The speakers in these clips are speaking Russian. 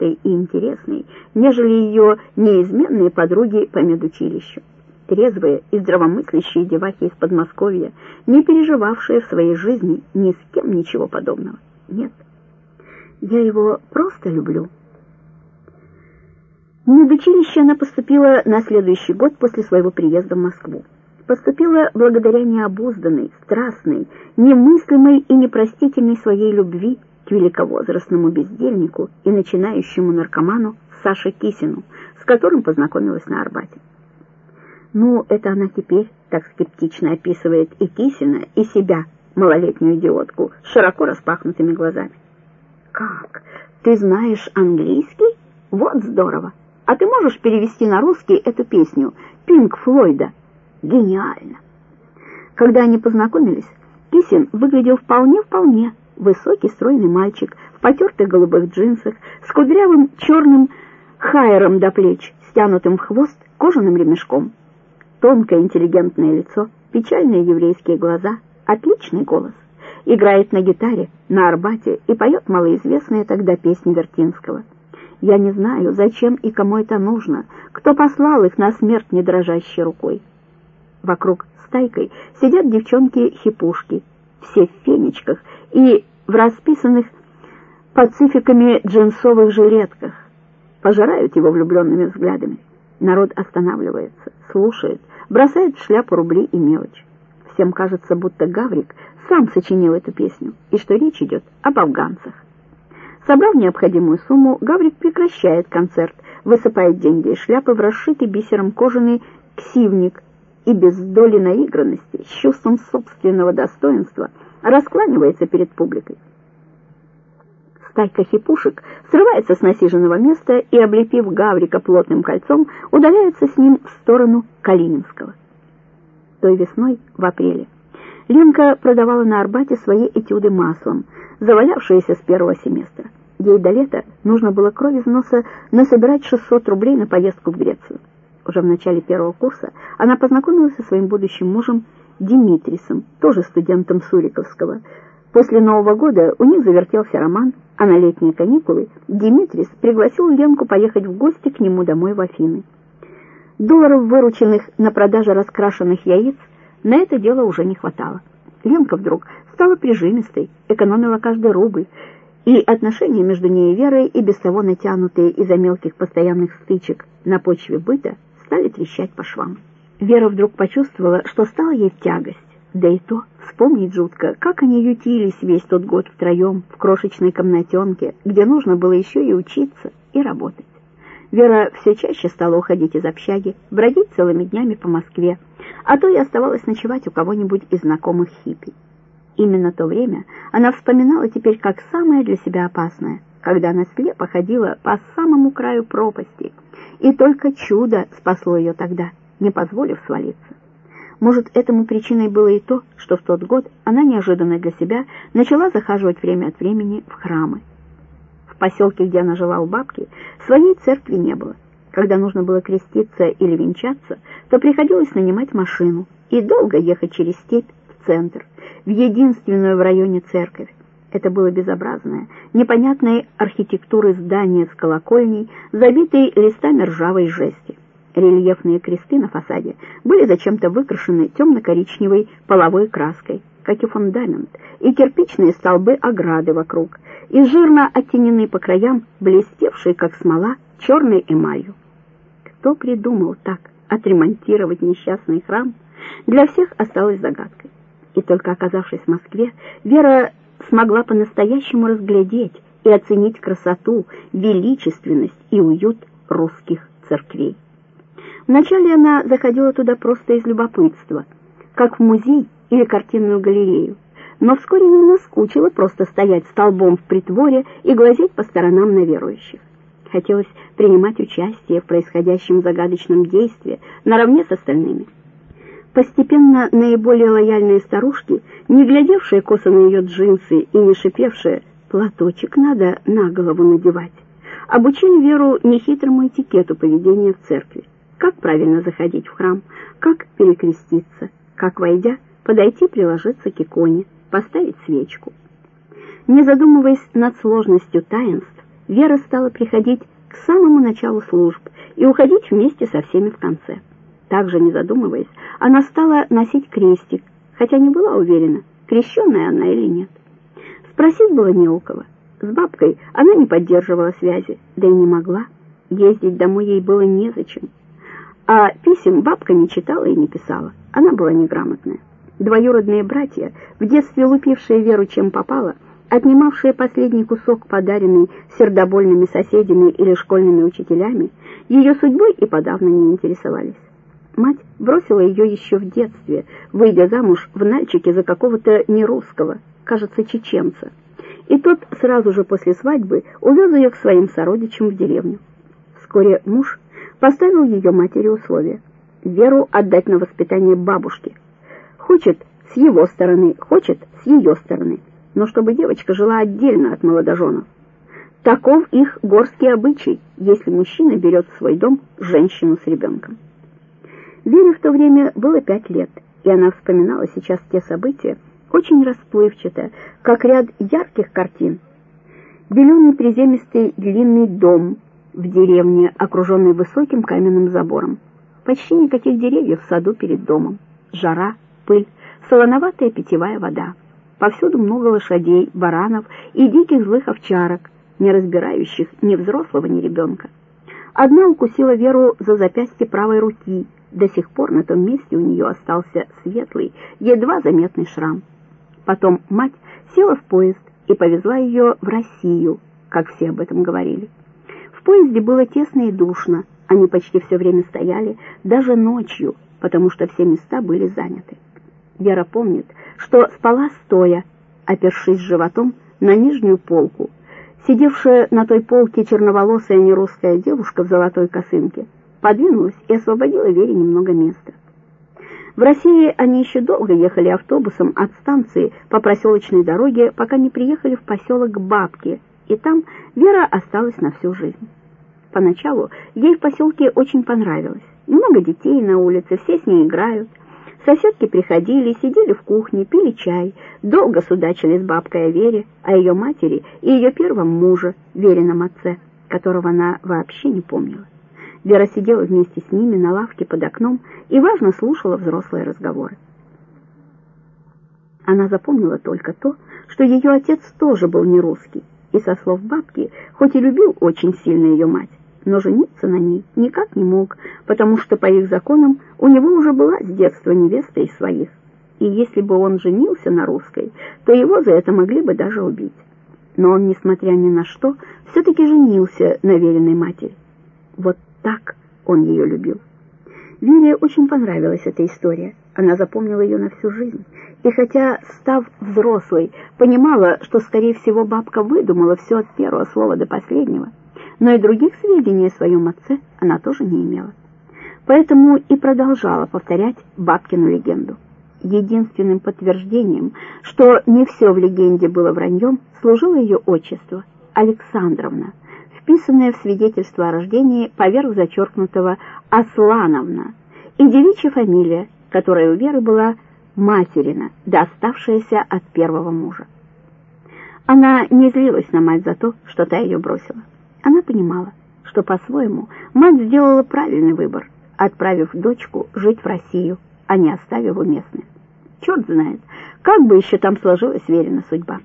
и интересной, нежели ее неизменные подруги по медучилищу. Трезвые и здравомыслящие девахи из Подмосковья, не переживавшие в своей жизни ни с кем ничего подобного. Нет, я его просто люблю. В медучилище она поступила на следующий год после своего приезда в Москву. Поступила благодаря необузданной, страстной, немыслимой и непростительной своей любви великовозрастному бездельнику и начинающему наркоману Саше Кисину, с которым познакомилась на Арбате. Ну, это она теперь так скептично описывает и Кисина, и себя, малолетнюю идиотку, с широко распахнутыми глазами. «Как? Ты знаешь английский? Вот здорово! А ты можешь перевести на русский эту песню Пинк Флойда? Гениально!» Когда они познакомились, Кисин выглядел вполне-вполне высокий стройный мальчик в потертых голубых джинсах с кудрявым черным хайером до плеч, стянутым в хвост кожаным ремешком. Тонкое интеллигентное лицо, печальные еврейские глаза, отличный голос. Играет на гитаре, на Арбате и поет малоизвестные тогда песни Вертинского. Я не знаю, зачем и кому это нужно, кто послал их на смерть не дрожащей рукой. Вокруг стайкой сидят девчонки-хипушки, все в фенечках и в расписанных пацификами джинсовых жилетках. Пожирают его влюбленными взглядами. Народ останавливается, слушает, бросает в шляпу рубли и мелочь. Всем кажется, будто Гаврик сам сочинил эту песню, и что речь идет об афганцах. Собрав необходимую сумму, Гаврик прекращает концерт, высыпает деньги из шляпы в расшитый бисером кожаный ксивник и без доли наигранности, с чувством собственного достоинства, раскланивается перед публикой. Стайка хипушек срывается с насиженного места и, облепив Гаврика плотным кольцом, удаляется с ним в сторону Калининского. Той весной, в апреле, Ленка продавала на Арбате свои этюды маслом, завалявшиеся с первого семестра. Ей до лета нужно было кровь из носа насобирать 600 рублей на поездку в Грецию. Уже в начале первого курса она познакомилась со своим будущим мужем Димитрисом, тоже студентом Суриковского. После Нового года у них завертелся роман, а на летние каникулы Димитрис пригласил Ленку поехать в гости к нему домой в Афины. Долларов, вырученных на продаже раскрашенных яиц, на это дело уже не хватало. Ленка вдруг стала прижимистой, экономила каждый рубль, и отношения между ней и Верой, и без того натянутые из-за мелких постоянных стычек на почве быта, стали трещать по швам. Вера вдруг почувствовала, что стало ей тягость. Да и то, вспомнить жутко, как они ютились весь тот год втроем в крошечной комнатенке, где нужно было еще и учиться, и работать. Вера все чаще стала уходить из общаги, бродить целыми днями по Москве, а то и оставалась ночевать у кого-нибудь из знакомых хиппи. Именно то время она вспоминала теперь как самое для себя опасное, когда она слепо ходила по самому краю пропасти, и только чудо спасло ее тогда, не позволив свалиться. Может, этому причиной было и то, что в тот год она неожиданно для себя начала захаживать время от времени в храмы. В поселке, где она жила у бабки, своей церкви не было. Когда нужно было креститься или венчаться, то приходилось нанимать машину и долго ехать через степь в центр, в единственную в районе церковь. Это было безобразное, непонятной архитектуры здание с колокольней, забитой листами ржавой жести. Рельефные кресты на фасаде были зачем-то выкрашены темно-коричневой половой краской, как и фундамент, и кирпичные столбы ограды вокруг, и жирно оттенены по краям, блестевшие, как смола, черной эмалью. Кто придумал так отремонтировать несчастный храм, для всех осталось загадкой. И только оказавшись в Москве, Вера смогла по-настоящему разглядеть и оценить красоту, величественность и уют русских церквей. Вначале она заходила туда просто из любопытства, как в музей или картинную галерею, но вскоре ей наскучило просто стоять столбом в притворе и глазеть по сторонам на верующих. Хотелось принимать участие в происходящем загадочном действии наравне с остальными. Постепенно наиболее лояльные старушки, не глядевшие косо на ее джинсы и не шипевшие «платочек надо на голову надевать», обучили Веру нехитрому этикету поведения в церкви. Как правильно заходить в храм, как перекреститься, как, войдя, подойти приложиться к иконе, поставить свечку. Не задумываясь над сложностью таинств, Вера стала приходить к самому началу служб и уходить вместе со всеми в конце. Также, не задумываясь, она стала носить крестик, хотя не была уверена, крещенная она или нет. Спросить было не у кого. С бабкой она не поддерживала связи, да и не могла. Ездить домой ей было незачем. А писем бабка не читала и не писала. Она была неграмотная. Двоюродные братья, в детстве лупившие Веру чем попало, отнимавшие последний кусок, подаренный сердобольными соседями или школьными учителями, ее судьбой и подавно не интересовались. Мать бросила ее еще в детстве, выйдя замуж в Нальчике за какого-то нерусского, кажется, чеченца. И тот сразу же после свадьбы увез ее к своим сородичам в деревню. Вскоре муж поставил ее матери условия — Веру отдать на воспитание бабушке. Хочет с его стороны, хочет с ее стороны, но чтобы девочка жила отдельно от молодоженов. Таков их горский обычай, если мужчина берет в свой дом женщину с ребенком. Вере в то время было пять лет, и она вспоминала сейчас те события очень расплывчато, как ряд ярких картин. Беленый приземистый длинный дом в деревне, окруженный высоким каменным забором. Почти никаких деревьев в саду перед домом. Жара, пыль, солоноватая питьевая вода. Повсюду много лошадей, баранов и диких злых овчарок, не разбирающих ни взрослого, ни ребенка. Одна укусила Веру за запястье правой руки, до сих пор на том месте у нее остался светлый, едва заметный шрам. Потом мать села в поезд и повезла ее в Россию, как все об этом говорили. Поезде было тесно и душно, они почти все время стояли, даже ночью, потому что все места были заняты. Вера помнит, что спала стоя, опершись животом на нижнюю полку. Сидевшая на той полке черноволосая нерусская девушка в золотой косынке — подвинулась и освободила Вере немного места. В России они еще долго ехали автобусом от станции по проселочной дороге, пока не приехали в поселок Бабки, и там Вера осталась на всю жизнь. Поначалу ей в поселке очень понравилось. Много детей на улице, все с ней играют. Соседки приходили, сидели в кухне, пили чай, долго судачили с бабкой о Вере, о ее матери и ее первом муже, Верином отце, которого она вообще не помнила. Вера сидела вместе с ними на лавке под окном и важно слушала взрослые разговоры. Она запомнила только то, что ее отец тоже был не русский, и со слов бабки, хоть и любил очень сильно ее мать, но жениться на ней никак не мог, потому что по их законам у него уже была с детства невеста из своих, и если бы он женился на русской, то его за это могли бы даже убить. Но он, несмотря ни на что, все-таки женился на веренной матери. Вот так он ее любил. Вере очень понравилась эта история. Она запомнила ее на всю жизнь. И хотя, став взрослой, понимала, что, скорее всего, бабка выдумала все от первого слова до последнего, но и других сведений о своем отце она тоже не имела. Поэтому и продолжала повторять бабкину легенду. Единственным подтверждением, что не все в легенде было враньем, служило ее отчество — Александровна — вписанная в свидетельство о рождении поверх зачеркнутого Аслановна, и девичья фамилия, которая у Веры была Материна, доставшаяся от первого мужа. Она не злилась на мать за то, что та ее бросила. Она понимала, что по-своему мать сделала правильный выбор, отправив дочку жить в Россию, а не оставив у местных. Черт знает, как бы еще там сложилась Верина судьба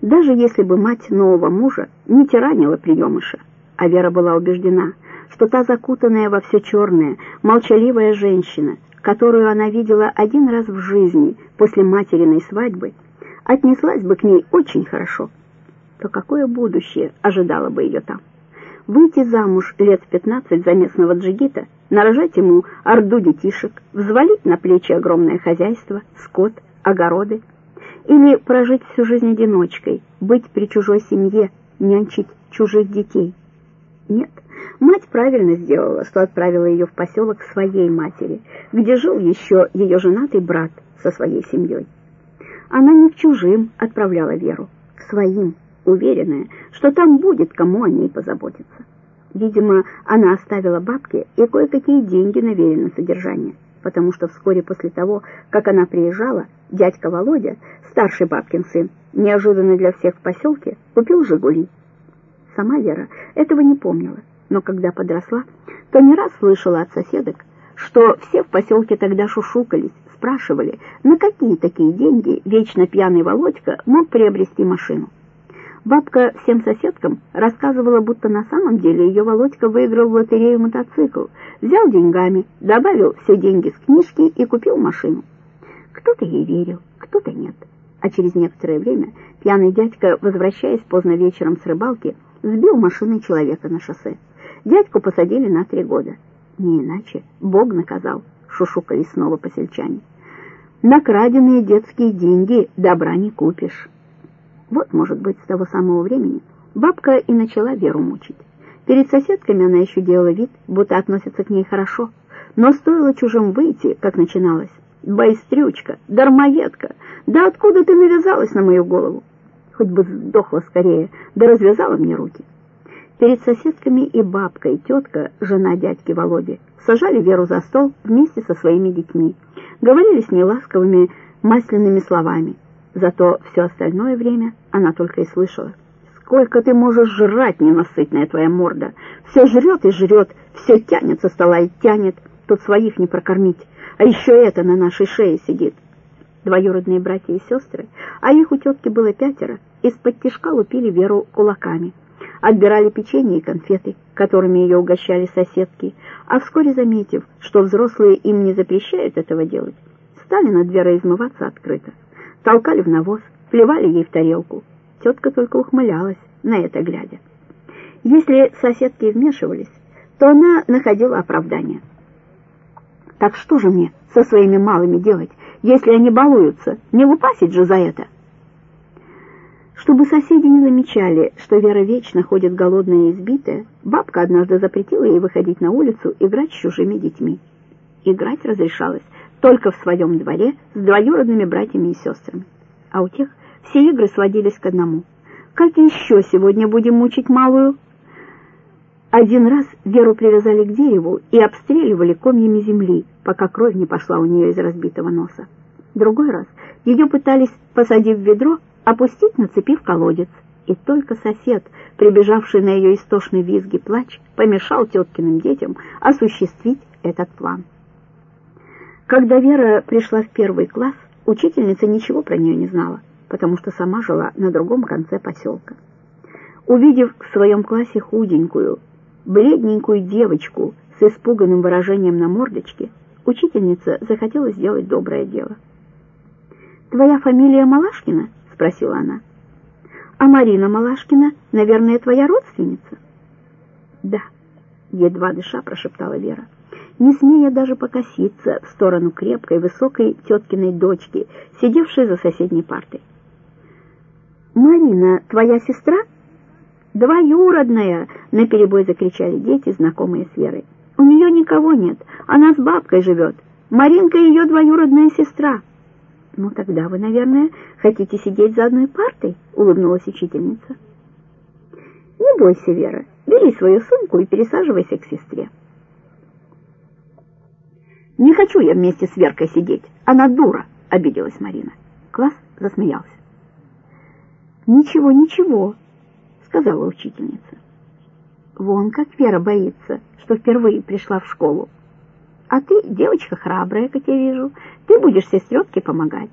даже если бы мать нового мужа не тиранила приемыша. А Вера была убеждена, что та закутанная во все черное, молчаливая женщина, которую она видела один раз в жизни после материной свадьбы, отнеслась бы к ней очень хорошо, то какое будущее ожидало бы ее там? Выйти замуж лет в пятнадцать за местного джигита, нарожать ему орду детишек, взвалить на плечи огромное хозяйство, скот, огороды — или прожить всю жизнь одиночкой, быть при чужой семье, нянчить чужих детей? Нет, мать правильно сделала, что отправила ее в поселок своей матери, где жил еще ее женатый брат со своей семьей. Она не к чужим отправляла Веру, к своим, уверенная, что там будет кому о ней позаботиться. Видимо, она оставила бабке и кое-какие деньги на Верино содержание, потому что вскоре после того, как она приезжала, дядька Володя старший бабкин сын, неожиданно для всех в поселке, купил «Жигули». Сама Вера этого не помнила, но когда подросла, то не раз слышала от соседок, что все в поселке тогда шушукались, спрашивали, на какие такие деньги вечно пьяный Володька мог приобрести машину. Бабка всем соседкам рассказывала, будто на самом деле ее Володька выиграл в лотерею мотоцикл, взял деньгами, добавил все деньги с книжки и купил машину. Кто-то ей верил, кто-то нет. А через некоторое время пьяный дядька, возвращаясь поздно вечером с рыбалки, сбил машиной человека на шоссе. Дядьку посадили на три года. Не иначе, Бог наказал, шушукались снова посельчане. На краденные детские деньги добра не купишь. Вот, может быть, с того самого времени бабка и начала Веру мучить. Перед соседками она еще делала вид, будто относится к ней хорошо, но стоило чужим выйти, как начиналось. «Байстрючка, дармоедка, да откуда ты навязалась на мою голову? Хоть бы сдохла скорее, да развязала мне руки». Перед соседками и бабка, и тетка, жена дядьки Володи, сажали Веру за стол вместе со своими детьми, говорили с ней ласковыми масляными словами. Зато все остальное время она только и слышала. «Сколько ты можешь жрать, ненасытная твоя морда? Все жрет и жрет, все тянет со стола и тянет, тут своих не прокормить, а еще это на нашей шее сидит». Двоюродные братья и сестры, а их у тетки было пятеро, из-под тишка лупили Веру кулаками — отбирали печенье и конфеты, которыми ее угощали соседки, а вскоре, заметив, что взрослые им не запрещают этого делать, стали над Верой измываться открыто. Толкали в навоз, плевали ей в тарелку. Тетка только ухмылялась, на это глядя. Если соседки вмешивались, то она находила оправдание. «Так что же мне со своими малыми делать, если они балуются? Не лупасить же за это!» Чтобы соседи не замечали, что Вера вечно ходит голодная и избитая, бабка однажды запретила ей выходить на улицу играть с чужими детьми. Играть разрешалось только в своем дворе с двоюродными братьями и сестрами. А у тех все игры сводились к одному. «Как еще сегодня будем мучить малую?» Один раз Веру привязали к дереву и обстреливали комьями земли, пока кровь не пошла у нее из разбитого носа. Другой раз ее пытались, посадив в ведро, опустить на цепи в колодец, и только сосед, прибежавший на ее истошный визг и плач, помешал теткиным детям осуществить этот план. Когда Вера пришла в первый класс, учительница ничего про нее не знала, потому что сама жила на другом конце поселка. Увидев в своем классе худенькую, бледненькую девочку с испуганным выражением на мордочке, учительница захотела сделать доброе дело. «Твоя фамилия Малашкина?» Спросила она. «А Марина Малашкина, наверное, твоя родственница?» «Да», — едва дыша прошептала Вера, не смея даже покоситься в сторону крепкой, высокой теткиной дочки, сидевшей за соседней партой. «Марина, твоя сестра?» «Двоюродная!» — наперебой закричали дети, знакомые с Верой. «У нее никого нет, она с бабкой живет. Маринка ее двоюродная сестра». «Ну, тогда вы, наверное, хотите сидеть за одной партой?» — улыбнулась учительница. «Не бойся, Вера, бери свою сумку и пересаживайся к сестре». «Не хочу я вместе с Веркой сидеть, она дура!» — обиделась Марина. Класс засмеялся. «Ничего, ничего», — сказала учительница. «Вон как Вера боится, что впервые пришла в школу. А ты девочка храбрая, как я вижу. Ты будешь сестренке помогать.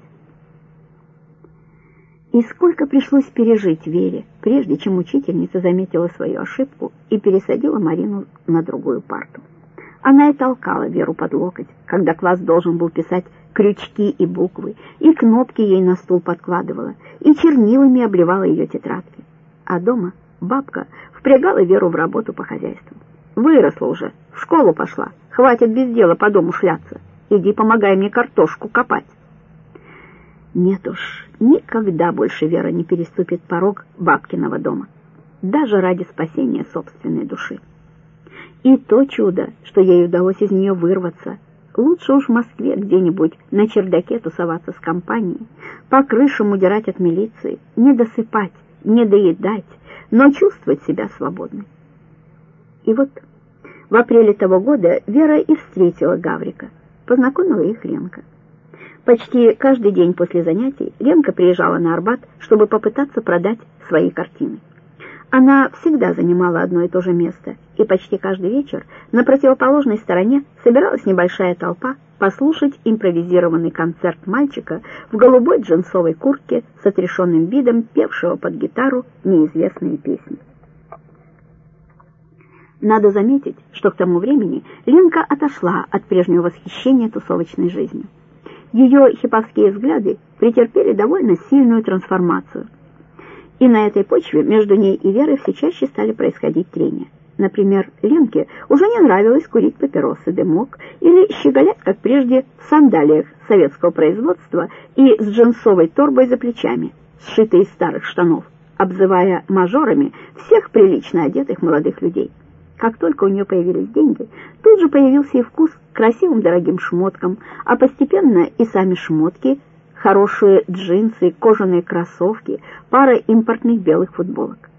И сколько пришлось пережить Вере, прежде чем учительница заметила свою ошибку и пересадила Марину на другую парту. Она и толкала Веру под локоть, когда класс должен был писать крючки и буквы, и кнопки ей на стул подкладывала, и чернилами обливала ее тетрадки. А дома бабка впрягала Веру в работу по хозяйству. Выросла уже, в школу пошла, хватит без дела по дому шляться. Иди помогай мне картошку копать. Нет уж, никогда больше Вера не переступит порог бабкиного дома, даже ради спасения собственной души. И то чудо, что ей удалось из нее вырваться. Лучше уж в Москве где-нибудь на чердаке тусоваться с компанией, по крышам удирать от милиции, не досыпать, не доедать, но чувствовать себя свободной. И вот в апреле того года Вера и встретила Гаврика. Познакомила их Ленка. Почти каждый день после занятий Ленка приезжала на Арбат, чтобы попытаться продать свои картины. Она всегда занимала одно и то же место, и почти каждый вечер на противоположной стороне собиралась небольшая толпа послушать импровизированный концерт мальчика в голубой джинсовой куртке с отрешенным видом, певшего под гитару неизвестные песни. Надо заметить, что к тому времени Ленка отошла от прежнего восхищения тусовочной жизнью. Ее хиповские взгляды претерпели довольно сильную трансформацию. И на этой почве между ней и Верой все чаще стали происходить трения. Например, Ленке уже не нравилось курить папиросы дымок или щеголять, как прежде, в сандалиях советского производства и с джинсовой торбой за плечами, сшитой из старых штанов, обзывая мажорами всех прилично одетых молодых людей. Как только у нее появились деньги, тут же появился и вкус к красивым дорогим шмоткам, а постепенно и сами шмотки, хорошие джинсы, кожаные кроссовки, пара импортных белых футболок.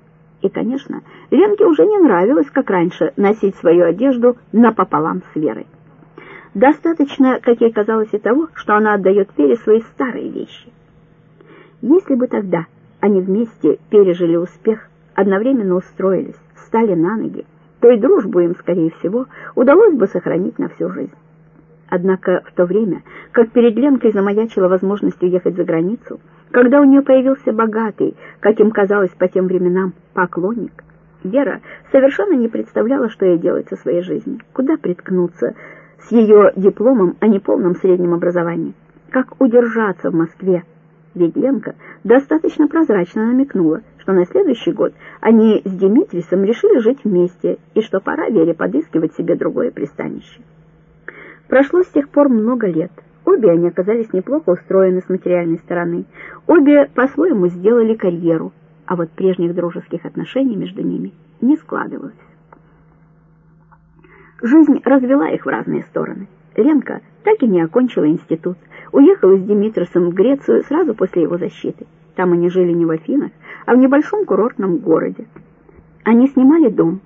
И, конечно, Ленке уже не нравилось, как раньше, носить свою одежду напополам с Верой. Достаточно, как ей казалось, и того, что она отдает Вере свои старые вещи. Если бы тогда они вместе пережили успех, одновременно устроились, встали на ноги, то и дружбу им, скорее всего, удалось бы сохранить на всю жизнь. Однако в то время, как перед Ленкой замаячила возможность уехать за границу, когда у нее появился богатый, как им казалось по тем временам, поклонник, Вера совершенно не представляла, что ей делать со своей жизнью, куда приткнуться с ее дипломом о неполном среднем образовании, как удержаться в Москве. Ведь Ленка достаточно прозрачно намекнула, что на следующий год они с Димитрисом решили жить вместе и что пора Вере подыскивать себе другое пристанище. Прошло с тех пор много лет. Обе они оказались неплохо устроены с материальной стороны. Обе по-своему сделали карьеру, а вот прежних дружеских отношений между ними не складывалось. Жизнь развела их в разные стороны. Ленка так и не окончила институт, уехала с Димитросом в Грецию сразу после его защиты. Там они жили не в Афинах, а в небольшом курортном городе. Они снимали дом.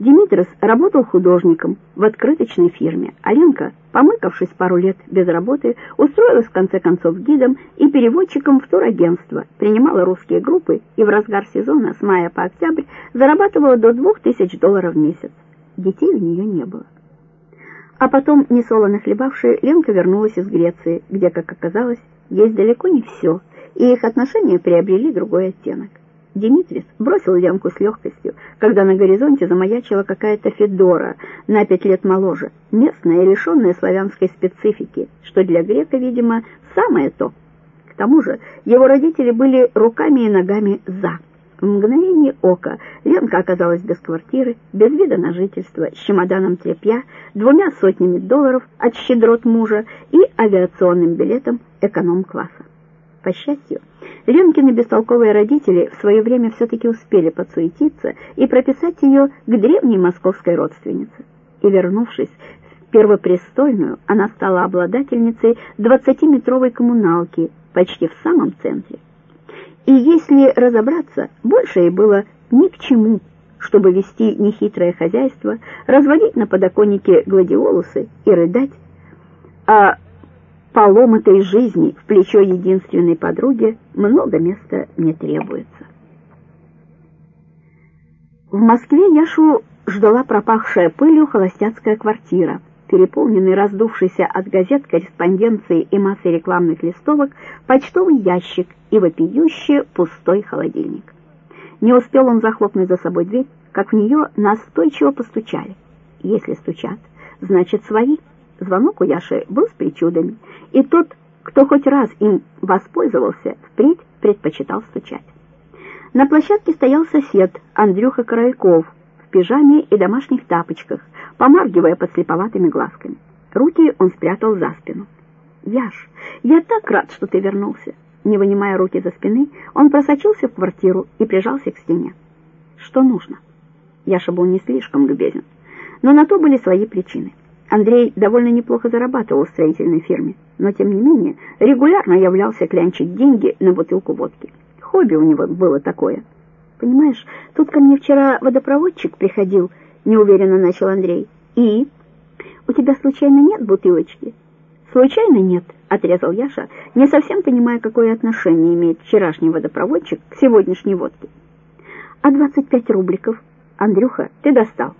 Димитрос работал художником в открыточной фирме, а Ленка, помыкавшись пару лет без работы, устроилась в конце концов гидом и переводчиком в турагентство, принимала русские группы и в разгар сезона с мая по октябрь зарабатывала до 2000 долларов в месяц. Детей у нее не было. А потом, несолоно хлебавшая, Ленка вернулась из Греции, где, как оказалось, есть далеко не все, и их отношения приобрели другой оттенок. Димитрис бросил Ленку с легкостью, когда на горизонте замаячила какая-то Федора, на пять лет моложе, местная и лишенная славянской специфики, что для грека, видимо, самое то. К тому же его родители были руками и ногами «за». В мгновение ока Ленка оказалась без квартиры, без вида на жительство, с чемоданом тряпья, двумя сотнями долларов от щедрот мужа и авиационным билетом эконом-класса. По счастью, Ленкины бестолковые родители в свое время все-таки успели подсуетиться и прописать ее к древней московской родственнице. И, вернувшись в Первопрестольную, она стала обладательницей 20-метровой коммуналки почти в самом центре. И если разобраться, больше ей было ни к чему, чтобы вести нехитрое хозяйство, разводить на подоконнике гладиолусы и рыдать, а поломатой жизни в плечо единственной подруги много места не требуется. В Москве Яшу ждала пропахшая пылью холостяцкая квартира, переполненный раздувшийся от газет корреспонденции и массой рекламных листовок почтовый ящик и вопиющий пустой холодильник. Не успел он захлопнуть за собой дверь, как в нее настойчиво постучали. Если стучат, значит свои. Звонок у Яши был с причудами, и тот, кто хоть раз им воспользовался, впредь предпочитал стучать. На площадке стоял сосед Андрюха Коровиков в пижаме и домашних тапочках, помаргивая подслеповатыми глазками. Руки он спрятал за спину. «Яш, я так рад, что ты вернулся!» Не вынимая руки за спины, он просочился в квартиру и прижался к стене. «Что нужно?» Яша был не слишком любезен, но на то были свои причины. Андрей довольно неплохо зарабатывал в строительной фирме, но тем не менее регулярно являлся клянчить деньги на бутылку водки. Хобби у него было такое. «Понимаешь, тут ко мне вчера водопроводчик приходил», — неуверенно начал Андрей. «И? У тебя случайно нет бутылочки?» «Случайно нет», — отрезал Яша, не совсем понимая, какое отношение имеет вчерашний водопроводчик к сегодняшней водке. А 25 рубликов? Андрюха, ты достал.